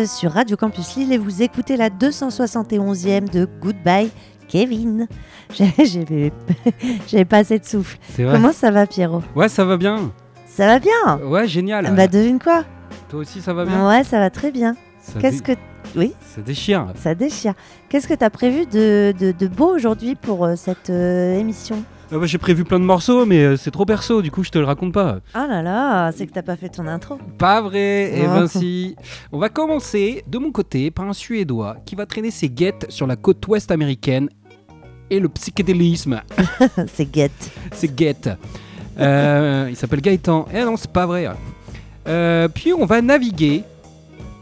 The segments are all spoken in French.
êtes sur Radio Campus Lille et vous écoutez la 271e de Goodbye Kevin. J'avais pas assez de souffle. Comment ça va Pierrot? Ouais, ça va bien. Ça va bien? Ouais, génial. Bah devine quoi? Toi aussi ça va bien? Ouais, ça va très bien. Qu'est-ce que oui? Ça déchire. Ça déchire. Qu'est-ce que tu as prévu de, de, beau aujourd'hui pour euh, cette euh, émission? Ah bah, J'ai prévu plein de morceaux, mais euh, c'est trop perso, du coup je te le raconte pas. Ah là là, c'est que t'as pas fait ton intro. Pas vrai, et eh ben si. On va commencer de mon côté par un Suédois qui va traîner ses guettes sur la côte ouest américaine et le psychédélisme. c'est guettes. C'est guettes. il s'appelle Gaëtan. Eh non, c'est pas vrai. puis on va naviguer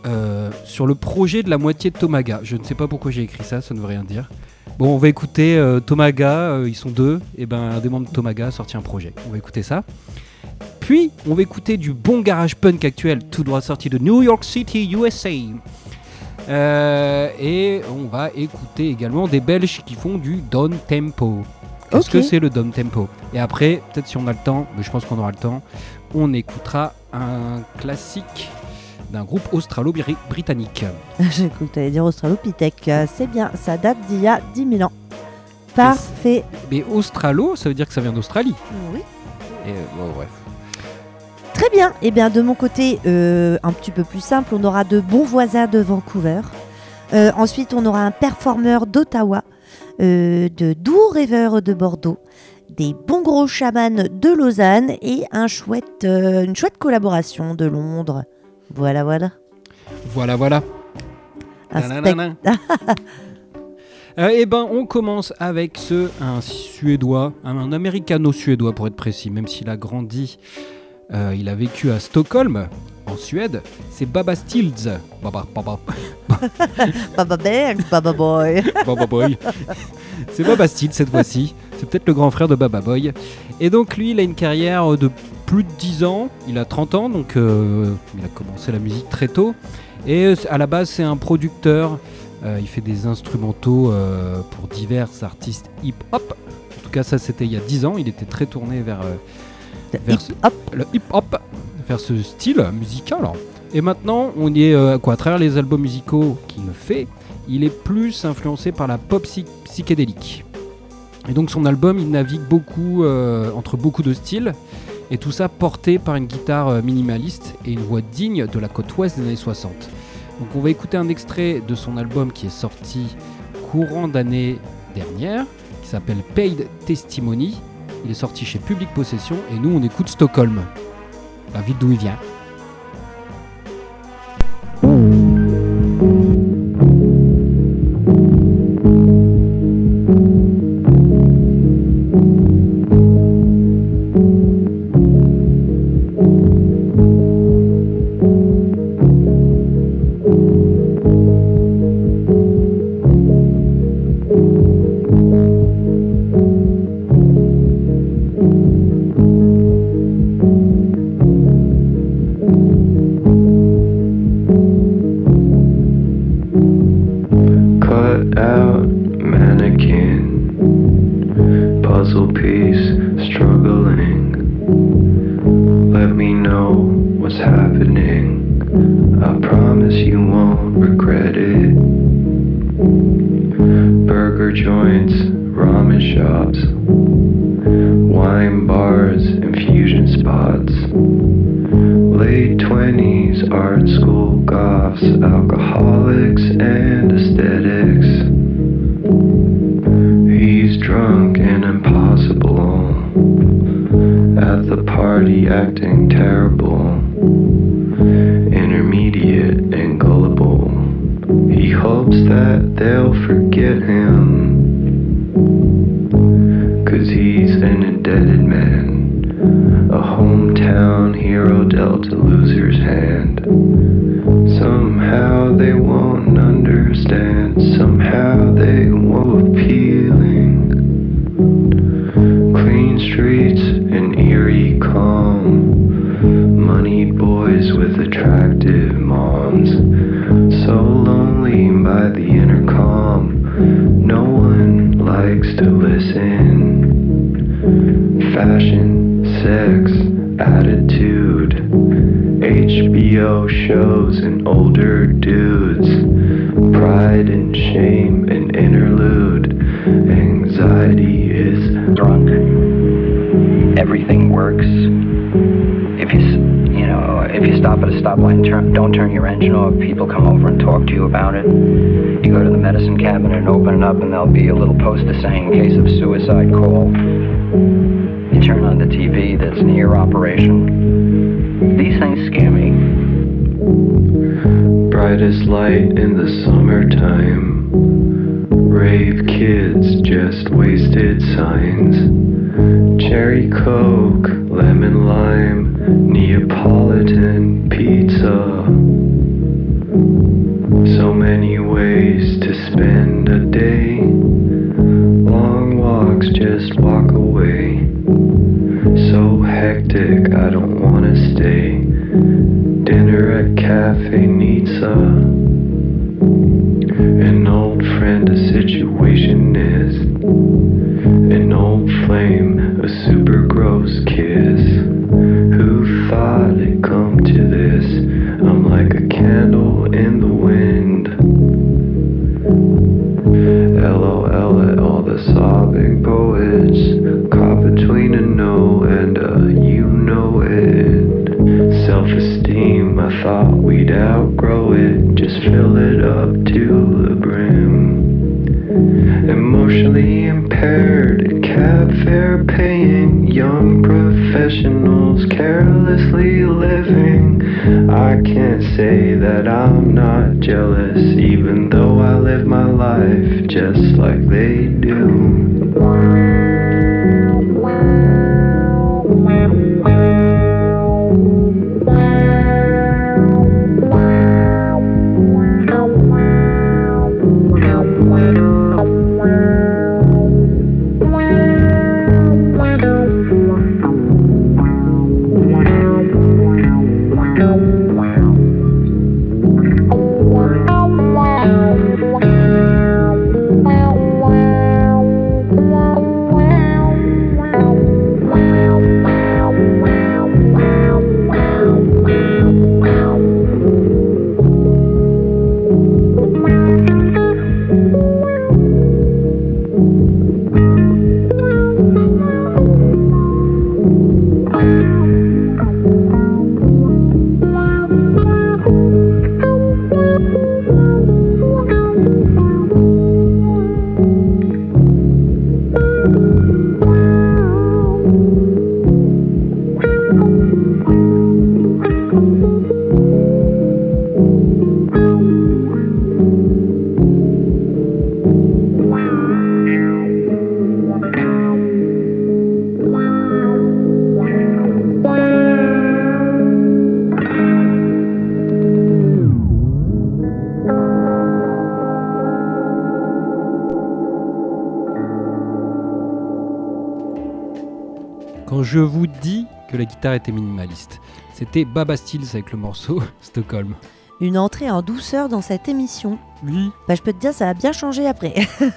euh, sur le projet de la moitié de Tomaga. Je ne sais pas pourquoi j'ai écrit ça, ça ne veut rien dire. Bon, on va écouter euh, Tomaga, euh, ils sont deux, et ben un des membres de Tomaga a sorti un projet. On va écouter ça. Puis, on va écouter du bon garage punk actuel, tout droit sorti de New York City, USA. et on va écouter également des Belges qui font du down tempo. Qu'est-ce que c'est le down tempo? Et après, peut-être si on a le temps, mais je pense qu'on aura le temps, on écoutera un classique d'un groupe australo-britannique. J'ai cru que tu allais dire australopithèque. C'est bien, ça date d'il y a 10 000 ans. Parfait. Mais, australo, ça veut dire que ça vient d'Australie. Oui. Et bon, bref. Très bien. Et eh bien de mon côté, euh, un petit peu plus simple, on aura de bons voisins de Vancouver. Euh, ensuite, on aura un performeur d'Ottawa, euh, de doux rêveurs de Bordeaux, des bons gros chamans de Lausanne et un chouette, une chouette collaboration de Londres. Voilà, voilà. Voilà, voilà. Euh, eh ben, on commence avec ce un Suédois, un, Américano-Suédois pour être précis, même s'il a grandi, euh, il a vécu à Stockholm, en Suède. C'est Baba Stills. Baba, Baba. Baba Baba Boy. Baba Boy. C'est Baba Stills cette fois-ci. C'est peut-être le grand frère de Baba Boy. Et donc lui, il a une carrière de plus de 10 ans, il a 30 ans, donc euh, il a commencé la musique très tôt. Et euh, à la base, c'est un producteur. Euh, il fait des instrumentaux pour divers artistes hip-hop. En tout cas, ça c'était il y a 10 ans. Il était très tourné vers, le hip-hop, vers ce style musical. Et maintenant, on y est quoi, à travers les albums musicaux qu'il fait, il est plus influencé par la pop psychédélique. Et donc son album, il navigue beaucoup entre beaucoup de styles. Et tout ça porté par une guitare euh, minimaliste et une voix digne de la côte ouest des années 60. Donc on va écouter un extrait de son album qui est sorti courant d'année dernière, qui s'appelle Paid Testimony. Il est sorti chez Public Possession et nous on écoute Stockholm, la ville d'où il vient. with attractive moms. So lonely by the inner calm. No one likes to listen. Fashion, sex, attitude. HBO shows and older dudes. Pride and shame and interlude. Anxiety is drunk. Everything works stop at a stoplight and turn, don't turn your engine off, people come over and talk to you about it. You go to the medicine cabinet and open it up, and there'll be a little poster saying, "In case of suicide, call." You turn on the TV that's near operation. These things scare me. brightest light in the summertime. Rave kids, just wasted signs. Cherry Coke, lemon lime, Neapolitan pizza. So many ways to spend a day. Long walks, just walk away. So hectic, I don't wanna stay. Dinner at Cafe Nizza. An old friend, a situationist. An old flame, a super gross kiss. Professionals carelessly living. I can't say that I'm not jealous, even though I live my life just like they do. Quand je vous dis que la guitare était minimaliste, c'était Baba Stills avec le morceau Stockholm. Une entrée en douceur dans cette émission. Oui. Bah, je peux te dire, ça a bien changé après.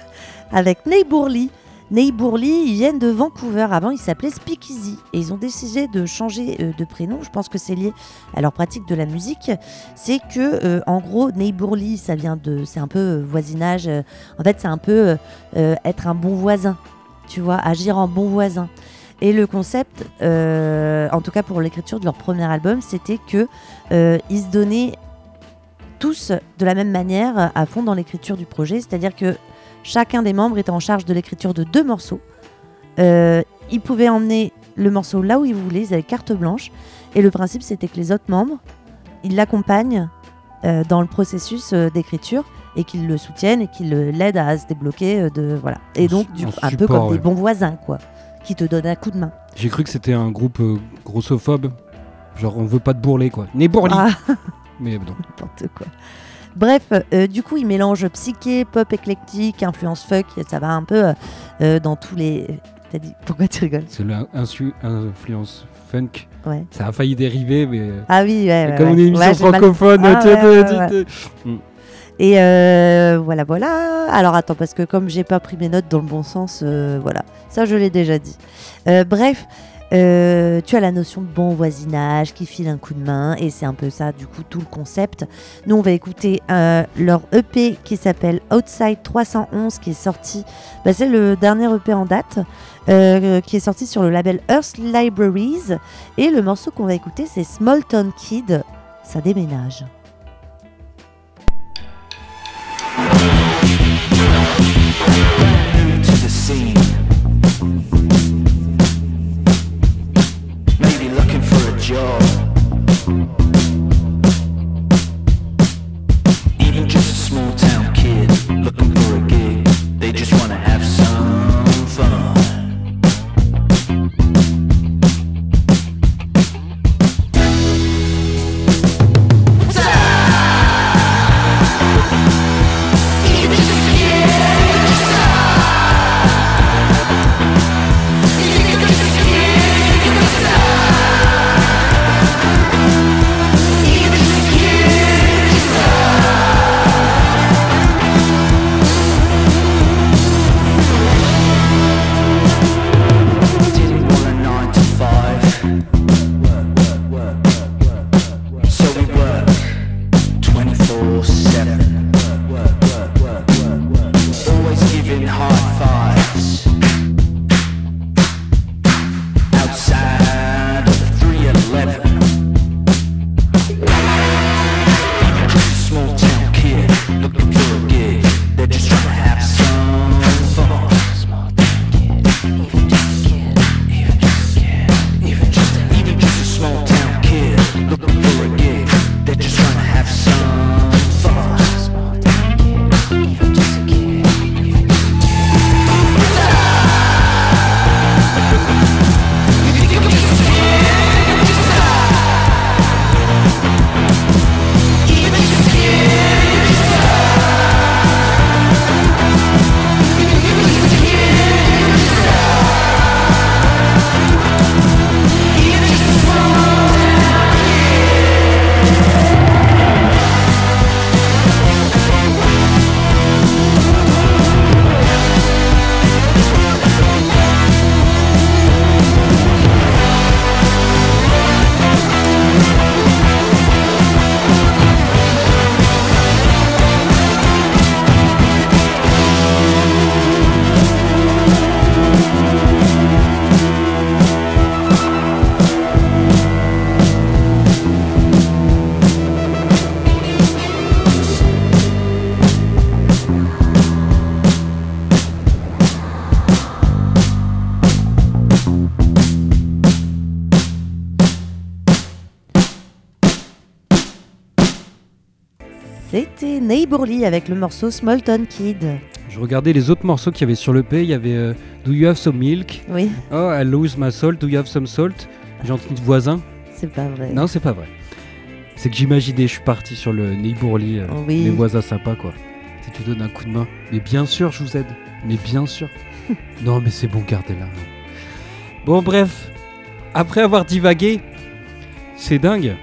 Avec Neighbourly. Neighbourly, ils viennent de Vancouver. Avant, ils s'appelaient Speakeasy. Et ils ont décidé de changer euh, de prénom. Je pense que c'est lié à leur pratique de la musique. C'est que, euh, en gros, Neighbourly, ça vient de. C'est un peu euh, voisinage. en fait, c'est un peu être un bon voisin. Tu vois, agir en bon voisin. Et le concept, euh, en tout cas pour l'écriture de leur premier album, c'était que euh, ils se donnaient tous de la même manière à fond dans l'écriture du projet, c'est-à-dire que chacun des membres était en charge de l'écriture de deux morceaux. Euh, ils pouvaient emmener le morceau là où ils voulaient, ils avaient carte blanche. Et le principe, c'était que les autres membres, ils l'accompagnent dans le processus d'écriture et qu'ils le soutiennent et qu'ils l'aident à se débloquer de voilà. Et donc, du un peu comme ouais. des bons voisins, quoi, qui te donnent un coup de main. J'ai cru que c'était un groupe euh, grossophobe. Genre, on veut pas de bourler, quoi. Né bourli Ah. Mais non. N'importe quoi. Bref, euh, du coup, il mélange psyché, pop éclectique, influence fuck, et ça va un peu euh, dans tous les. T'as dit pourquoi tu rigoles? C'est l'influence funk. Ouais. Ça a failli dériver, mais. Ah oui, ouais. ouais, comme on est une émission francophone, Ah, tiens. Et euh, voilà, voilà. Alors attends, parce que comme j'ai pas pris mes notes dans le bon sens, euh, voilà. Ça, je l'ai déjà dit. Euh, bref, tu as la notion de bon voisinage qui file un coup de main et c'est un peu ça du coup tout le concept. Nous on va écouter leur EP qui s'appelle Outside 311 qui est sorti, bah, c'est le dernier EP en date qui est sorti sur le label Earth Libraries et le morceau qu'on va écouter c'est Small Town Kid, ça déménage. Scene. Maybe looking for a job. Avec le morceau Small Town Kid. Je regardais les autres morceaux qu'il y avait sur le P. Il y avait euh, Do You Have Some Milk? Oui, Oh, I Lose My Salt. Do You Have Some Salt? J'ai entendu voisin. c'est pas vrai. Non, c'est pas vrai. C'est que j'imaginais, je suis parti sur le Neighborly, euh, Oui. les voisins sympas, quoi. Si tu donnes un coup de main. Mais bien sûr, je vous aide. Mais bien sûr. non, mais c'est bon, gardez-la. Bon, bref. Après avoir divagué, c'est dingue.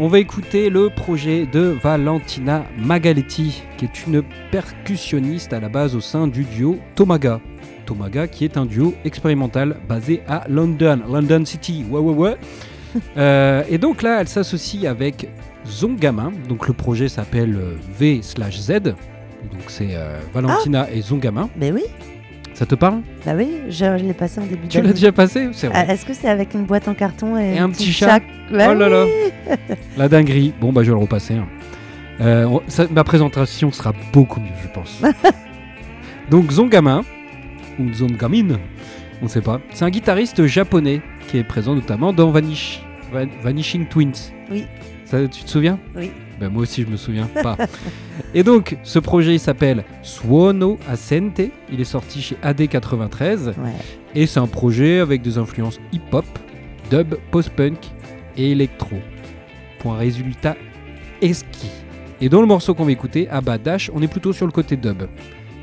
On va écouter le projet de Valentina Magaletti, qui est une percussionniste à la base au sein du duo Tomaga. Tomaga, qui est un duo expérimental basé à London, London City. Ouais, ouais, ouais. Euh, et donc là, elle s'associe avec Zongamin. Donc le projet s'appelle euh, V slash Z. Donc c'est euh, Valentina et Zongamin. Mais oui, Ça te parle bah oui, je, je l'ai passé en début Tu l'as déjà passé C'est vrai. Ah, Est-ce que c'est avec une boîte en carton et, Et un petit chat. Bah oh là là. oui. La dinguerie. Bon, bah je vais le repasser. hein. Euh, on- ça- ma présentation sera beaucoup mieux, je pense. Donc Zongamin, ou Zongamin, on ne sait pas. C'est un guitariste japonais qui est présent notamment dans Vanish, Va- Vanishing Twins. Oui. Ça, tu te souviens Oui. Ben, moi aussi, je me souviens pas. Et donc, ce projet il s'appelle Suono Ascente. Il est sorti chez AD93. Ouais. Et c'est un projet avec des influences hip-hop, dub, post-punk et électro. Pour un résultat esquis. Et dans le morceau qu'on va écouter, bas Dash, on est plutôt sur le côté dub,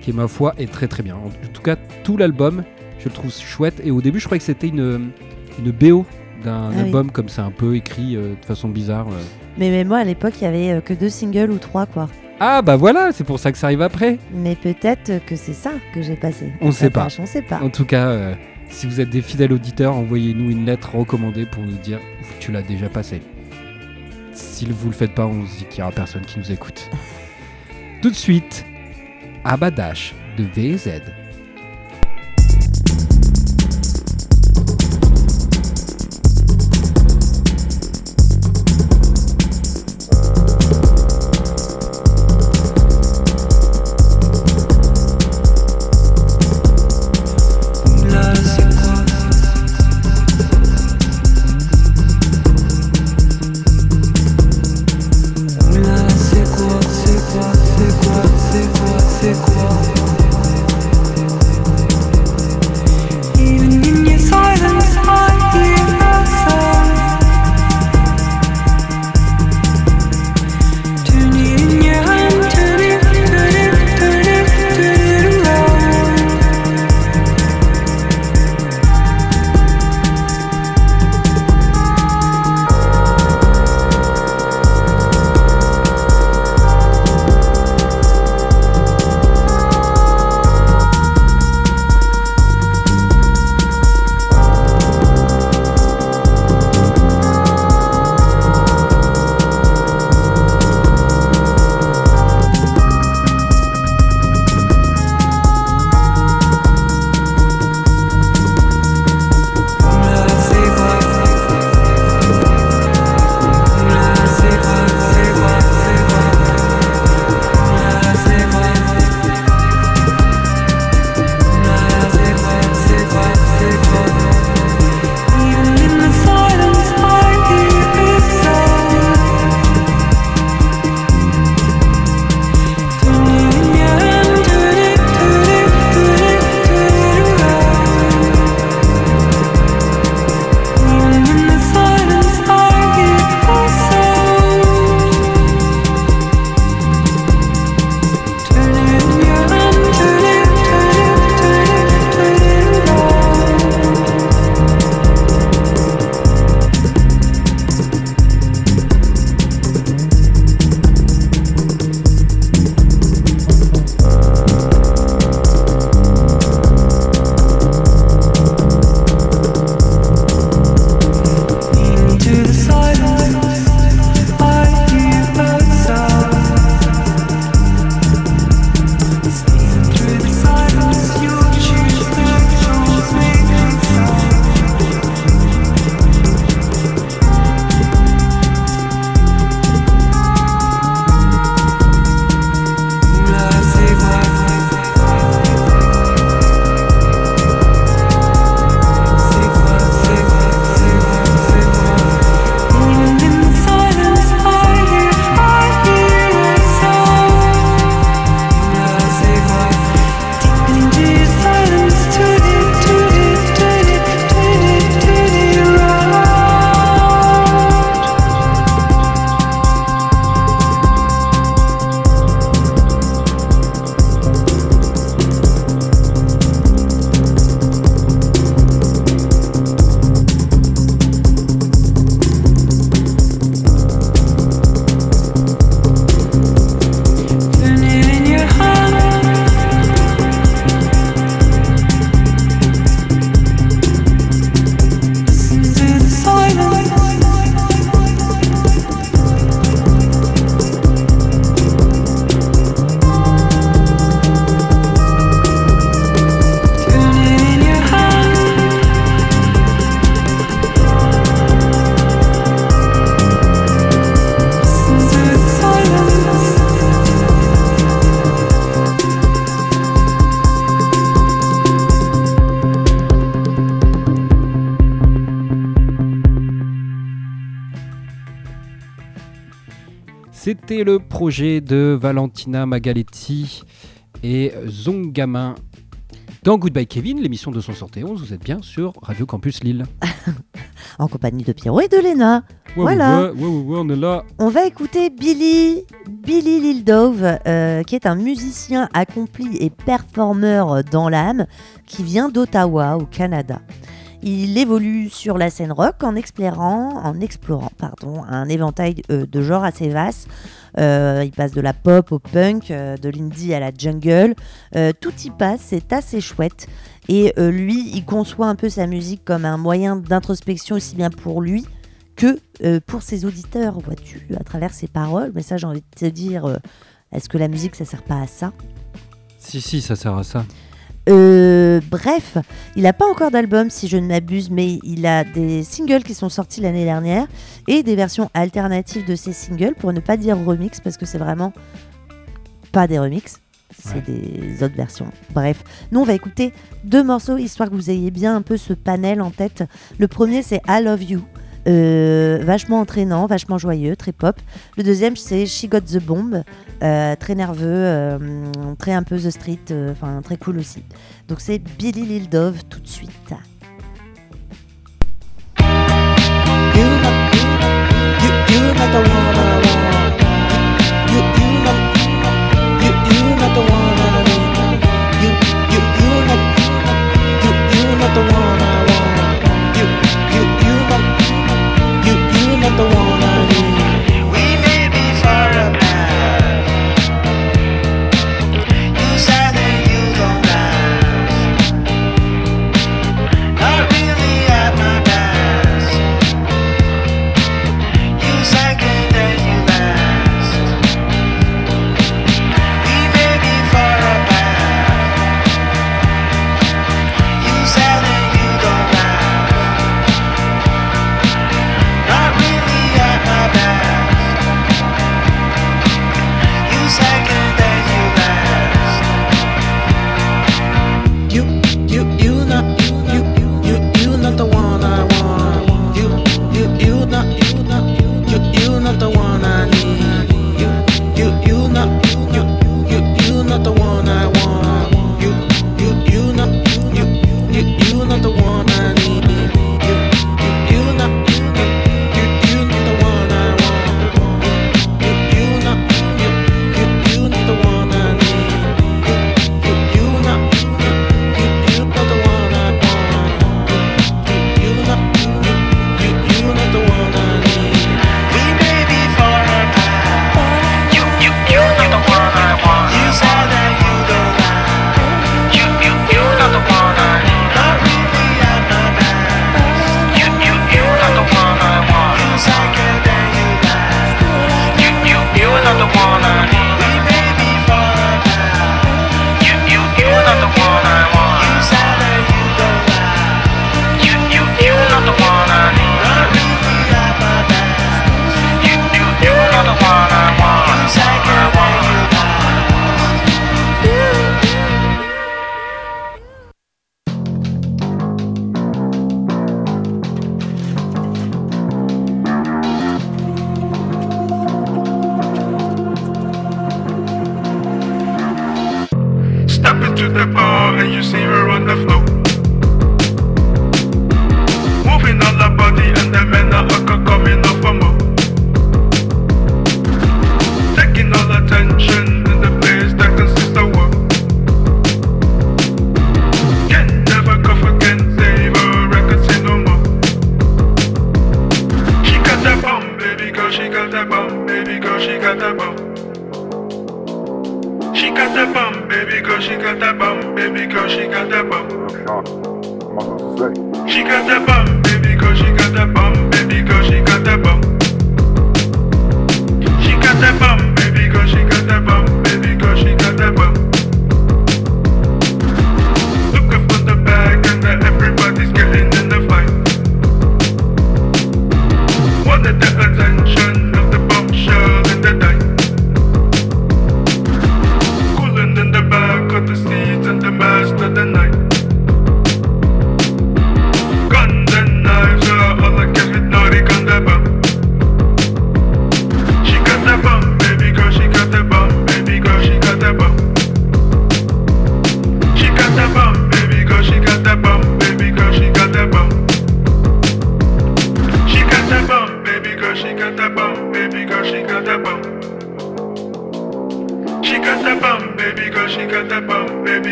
qui ma foi est très très bien. En tout cas, tout l'album, je le trouve chouette. Et au début, je croyais que c'était une, une BO d'un Ah oui. album comme c'est un peu écrit euh, de façon bizarre. euh. Mais, mais moi, à l'époque, il y avait euh, que deux singles ou trois, quoi. Ah bah voilà, c'est pour ça que ça arrive après. Mais peut-être que c'est ça que j'ai passé. On Ça sait pas. On sait pas. En tout cas, Si vous êtes des fidèles auditeurs, envoyez-nous une lettre recommandée pour nous dire que tu l'as déjà passé. Si vous le faites pas, on se dit qu'il y aura personne qui nous écoute. Tout de suite, Abadash de VZ. C'était le projet de Valentina Magaletti et Zongamin dans Goodbye Kevin, l'émission 271. Vous êtes bien sur Radio Campus Lille. En compagnie de Pierrot et de Léna. Ouais, Voilà. ouais, ouais, on est là. On va écouter Billy, Billy Lildove, euh, qui est un musicien accompli et performeur dans l'âme, qui vient d'Ottawa, au Canada. Il évolue sur la scène rock en explorant, en explorant pardon, un éventail euh, de genres assez vaste. Euh, il passe de la pop au punk, euh, de l'indie à la jungle. Tout y passe, c'est assez chouette. Et lui, il conçoit un peu sa musique comme un moyen d'introspection aussi bien pour lui que pour ses auditeurs, vois-tu, à travers ses paroles. Mais ça, j'ai envie de te dire, est-ce que la musique, ça sert pas à ça? Si, si, ça sert à ça. Euh, bref, il n'a pas encore d'album si je ne m'abuse, mais il a des singles qui sont sortis l'année dernière et des versions alternatives de ces singles pour ne pas dire remix parce que c'est vraiment pas des remixes, c'est des autres versions. Bref, nous on va écouter deux morceaux histoire que vous ayez bien un peu ce panel en tête. Le premier c'est I Love You. Euh, vachement entraînant, vachement joyeux, très pop. Le deuxième, c'est She Got the Bomb, très nerveux, très un peu The Street, enfin très cool aussi. Donc c'est Billy Lil Dove tout de suite.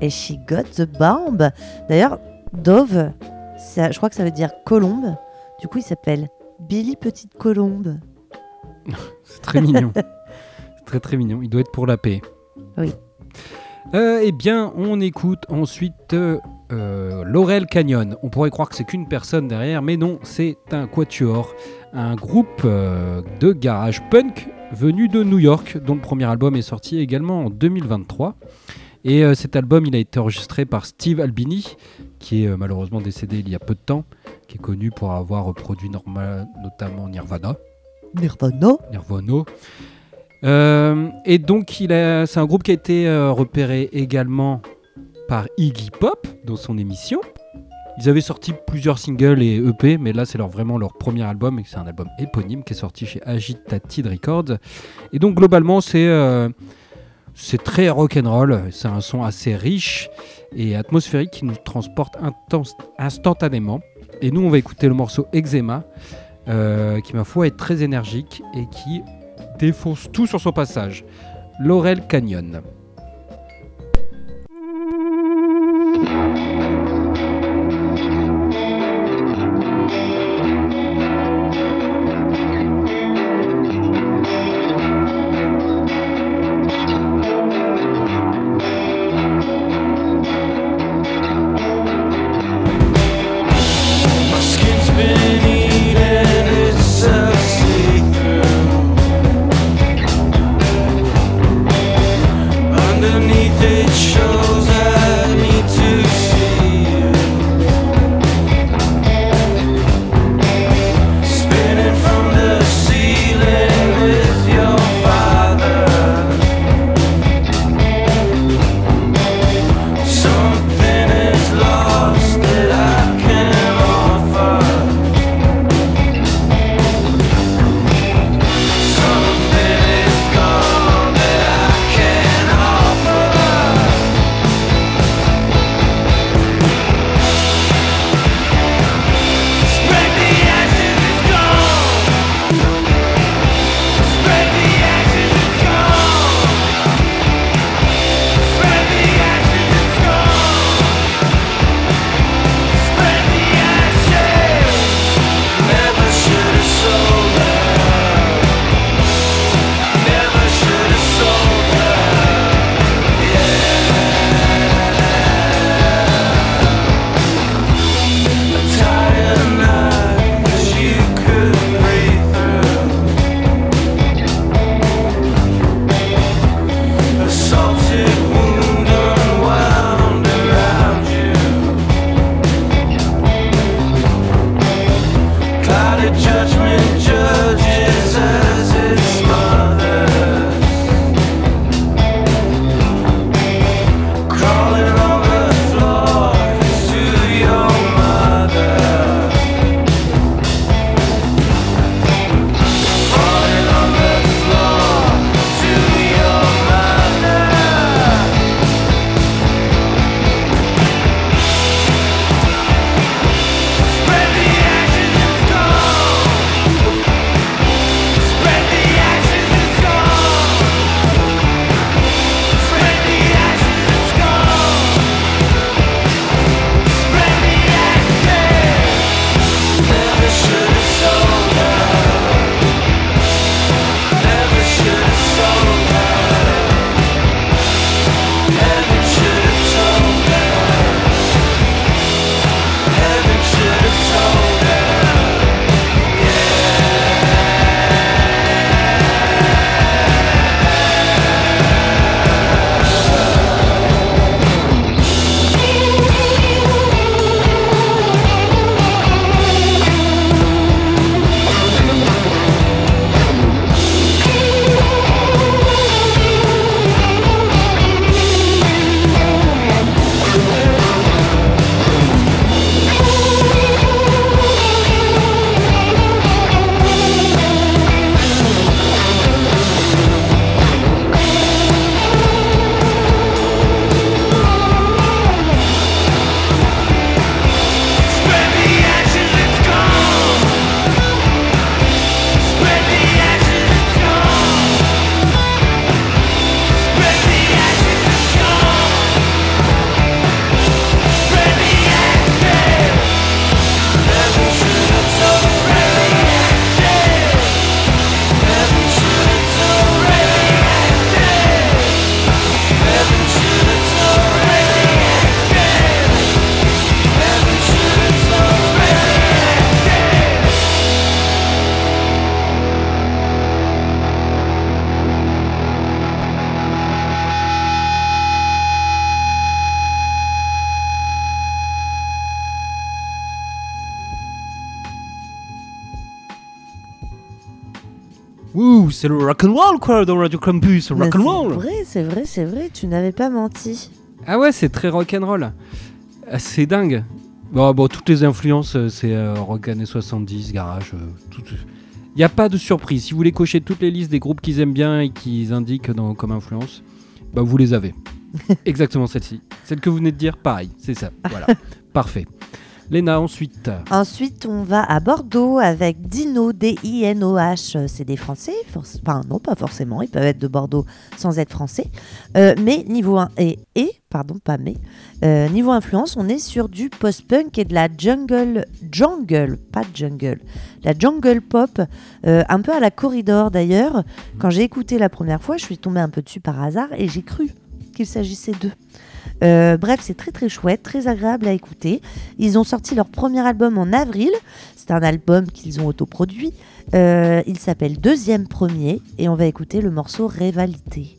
Et She Got the Bomb. D'ailleurs, Dove, ça- je crois que ça veut dire colombe. Du coup, il s'appelle Billy Petite Colombe. C'est très mignon. C'est très très mignon. Il doit être pour la paix. Oui. Euh, eh bien, on écoute ensuite euh, euh, Laurel Canyon. On pourrait croire que c'est qu'une personne derrière, mais non, c'est un quatuor, un groupe de garage punk venu de New York, dont le premier album est sorti également en 2023. Et euh, cet album, il a été enregistré par Steve Albini, qui est euh, malheureusement décédé il y a peu de temps, qui est connu pour avoir produit notamment Nirvana. Nirvana. Nirvana. Euh, et donc, c'est un groupe qui a été repéré également par Iggy Pop dans son émission. Ils avaient sorti plusieurs singles et EP, mais là, c'est leur, vraiment leur premier album, et c'est un album éponyme qui est sorti chez Agitated Records. Et donc, globalement, c'est euh, c'est très rock'n'roll. C'est un son assez riche et atmosphérique qui nous transporte instantanément. Et nous, on va écouter le morceau Eczema, euh, qui, ma foi, est très énergique et qui défonce tout sur son passage. Laurel Canyon. Ouh, c'est le rock'n'roll quoi dans Radio Campus, rock'n'roll. C'est vrai, c'est vrai, c'est vrai, tu n'avais pas menti. Ah ouais, c'est très rock'n'roll. Ah, C'est dingue. Bon, bon, toutes les influences, euh, c'est euh, rock années 70, garage, euh, tout. Il n'y a pas de surprise. Si vous voulez cocher toutes les listes des groupes qu'ils aiment bien et qu'ils indiquent dans, comme influence, bah vous les avez. Exactement celle-ci. Celle que vous venez de dire, pareil, c'est ça. Voilà. Parfait. Léna, ensuite. Ensuite, on va à Bordeaux avec Dino, D-I-N-O-H. Euh, C'est des Français Enfin, non, pas forcément. Ils peuvent être de Bordeaux sans être Français. Euh, mais niveau 1 et, et, pardon, pas mais. Euh, niveau influence, on est sur du post-punk et de la jungle, jungle, pas jungle, la jungle pop, un peu à la corridor d'ailleurs. Quand j'ai écouté la première fois, je suis tombée un peu dessus par hasard et j'ai cru qu'il s'agissait d'eux. Euh, bref, c'est très très chouette, très agréable à écouter. Ils ont sorti leur premier album en avril. C'est un album qu'ils ont autoproduit. Euh, il s'appelle Deuxième Premier et on va écouter le morceau Rivalité.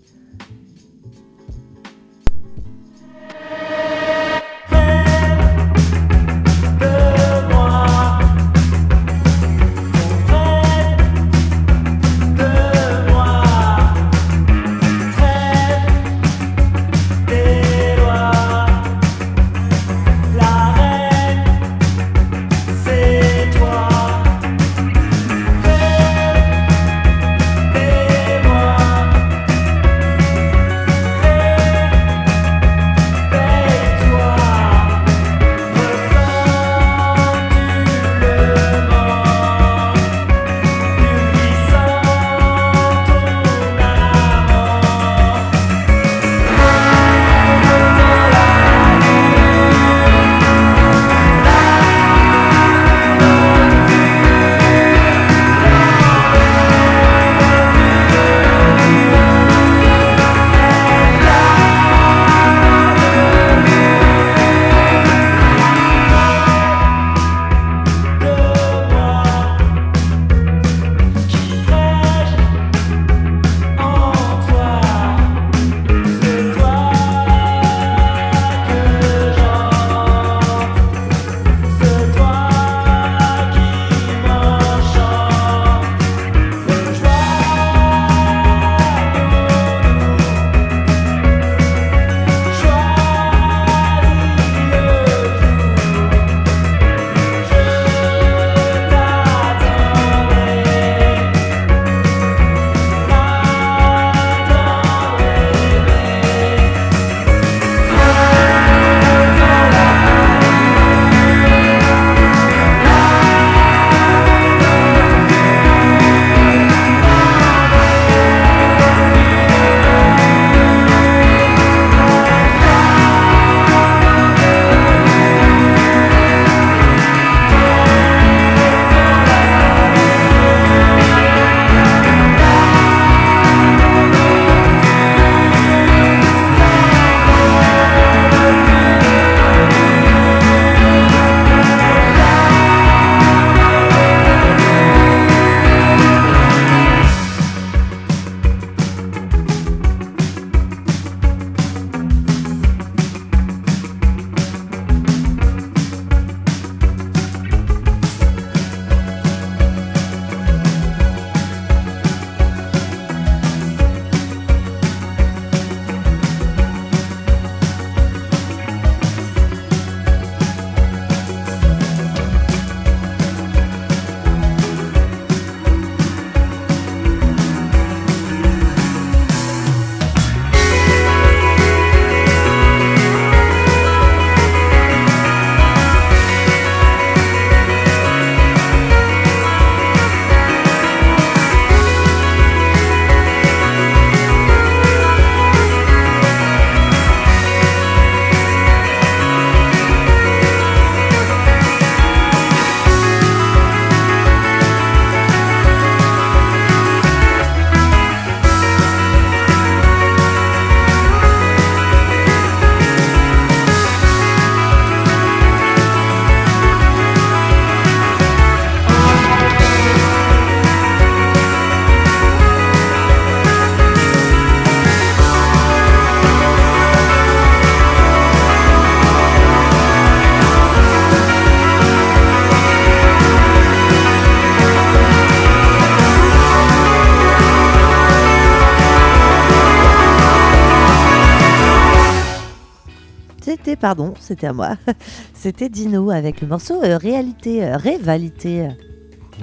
Pardon, c'était à moi. C'était Dino avec le morceau euh, Réalité, euh, Rivalité.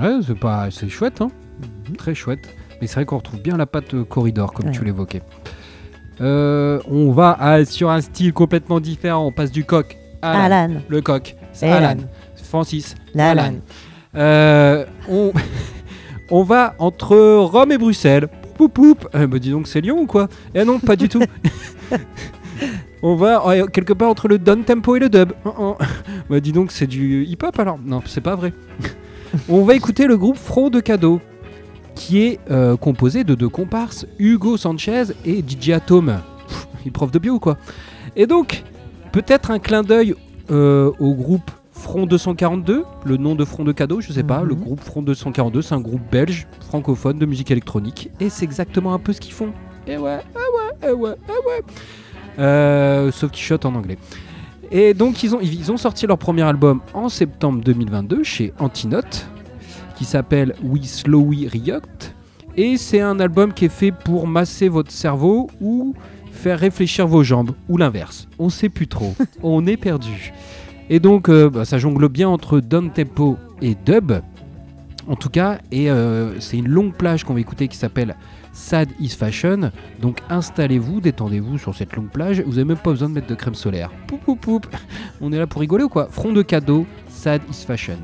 Ouais, c'est pas, c'est chouette, hein. Très chouette. Mais c'est vrai qu'on retrouve bien la patte euh, corridor, comme Ouais. tu l'évoquais. Euh, on va à- sur un style complètement différent. On passe du coq à Alan. Alan. Le coq, c'est Alan. Alan. Francis, L'Alan. Alan. On... on va entre Rome et Bruxelles. Poup, poup. Bah dis donc, c'est Lyon ou quoi? Eh non, pas du tout. on va euh, quelque part entre le down tempo et le dub. Oh, oh. Bah dis donc, c'est du hip-hop alors Non, c'est pas vrai. on va écouter le groupe Front de Cadeau, qui est euh, composé de deux comparses, Hugo Sanchez et DJ Atom. Pff, Il est prof de bio ou quoi? Et donc, peut-être un clin d'œil euh, au groupe Front 242, le nom de Front de Cadeau, je sais pas, Mhm. le groupe Front 242, c'est un groupe belge, francophone, de musique électronique, et c'est exactement un peu ce qu'ils font. Et ouais, ah ouais, ah ouais, ouais. Euh, sauf qu'ils chutent en anglais. Et donc ils ont, ils ont sorti leur premier album en septembre 2022 chez Antinote, qui s'appelle We Slowly React. Et c'est un album qui est fait pour masser votre cerveau ou faire réfléchir vos jambes, ou l'inverse. On sait plus trop, on est perdu. Et donc euh, bah, ça jongle bien entre down tempo et dub. En tout cas, et euh, c'est une longue plage qu'on va écouter qui s'appelle Sad is Fashion. Donc installez-vous, détendez-vous sur cette longue plage. Vous n'avez même pas besoin de mettre de crème solaire. Poup, poup, poup. On est là pour rigoler ou quoi? Front de cadeau, Sad is Fashion.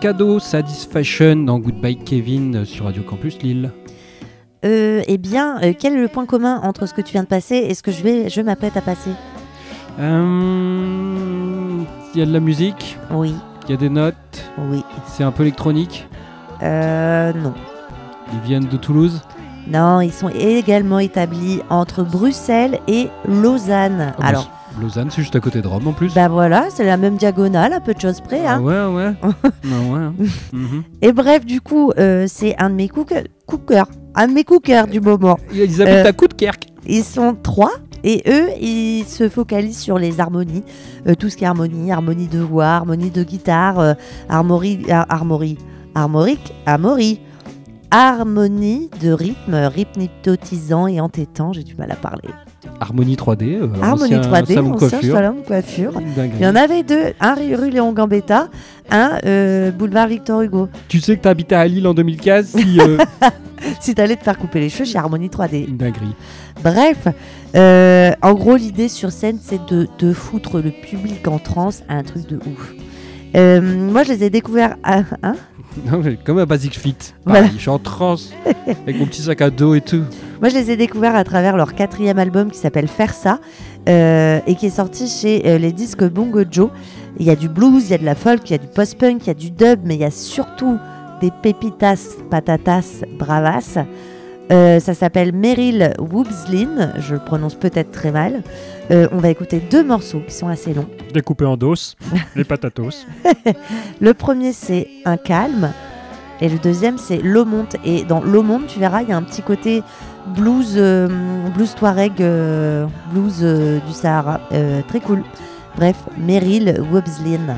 Cadeau Satisfaction dans Goodbye Kevin sur Radio Campus Lille. Euh, eh bien, euh, quel est le point commun entre ce que tu viens de passer et ce que je vais, je m'apprête à passer? Euh, Il y a de la musique, Oui, il y a des notes, oui. c'est un peu électronique. Euh, non. Ils viennent de Toulouse. Non, ils sont également établis entre Bruxelles et Lausanne. Bah, Alors, Lausanne, c'est juste à côté de Rome en plus. bah voilà, c'est la même diagonale, à peu de choses près. Ah Hein. ouais, ouais. Ah ouais. hein. Mhm. Et bref, du coup, euh, c'est un de mes cook- cookers, un de mes cookers du moment. Ils habitent Euh, à Coudekerque. Ils sont trois et eux, ils se focalisent sur les harmonies, Euh, tout ce qui est harmonie, harmonie de voix, harmonie de guitare, euh, harmonie, har- harmonie, harmorique, harmonie, harmonie de rythme, rythme hypnotisant et entêtant. J'ai du mal à parler. Harmonie 3D. euh, Harmonie ancien 3D, salon ancien coiffure. salon. Il y en avait deux, un rue Léon Gambetta, un euh, boulevard Victor Hugo. Tu sais que t'as habité à Lille en 2015 si, euh, Si t'allais te faire couper les cheveux chez Harmonie 3D. Une dinguerie. Bref, euh, en gros, l'idée sur scène, c'est de, de foutre le public en transe à un truc de ouf. Euh, moi, je les ai découverts à. Hein? Non, mais comme un Basic Fit. Voilà. Je suis en transe avec mon petit sac à dos et tout. moi, je les ai découverts à travers leur quatrième album qui s'appelle Faire ça euh, et qui est sorti chez euh, les disques Bongo Joe. Il y a du blues, il y a de la folk, il y a du post-punk, il y a du dub, mais il y a surtout des pépitas, patatas, bravas. Euh, ça s'appelle Meryl Woobslin, je le prononce peut-être très mal. Euh, on va écouter deux morceaux qui sont assez longs. Découpé en dos, les patatos. Le premier, c'est un calme. Et le deuxième, c'est L'eau monte. Et dans L'eau monte, tu verras, il y a un petit côté blues, euh, blues Touareg, euh, blues du Sahara. Très cool. Bref, Meryl Woobslin.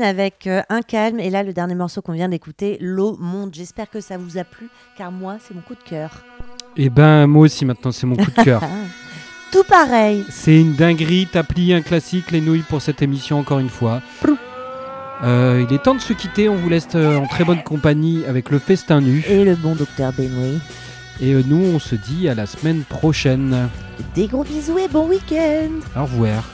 Avec euh, Un calme. Et là, le dernier morceau qu'on vient d'écouter, L'eau monte. J'espère que ça vous a plu, car moi, c'est mon coup de cœur. Et ben moi aussi maintenant c'est mon coup de cœur. Tout pareil. c'est une dinguerie, t'as plié un classique, les nouilles pour cette émission encore une fois. Euh, il est temps de se quitter. On vous laisse euh, en très bonne compagnie avec le festin nu. Et le bon docteur Benoît. Et euh, nous, on se dit à la semaine prochaine. Des gros bisous et bon week-end Au revoir.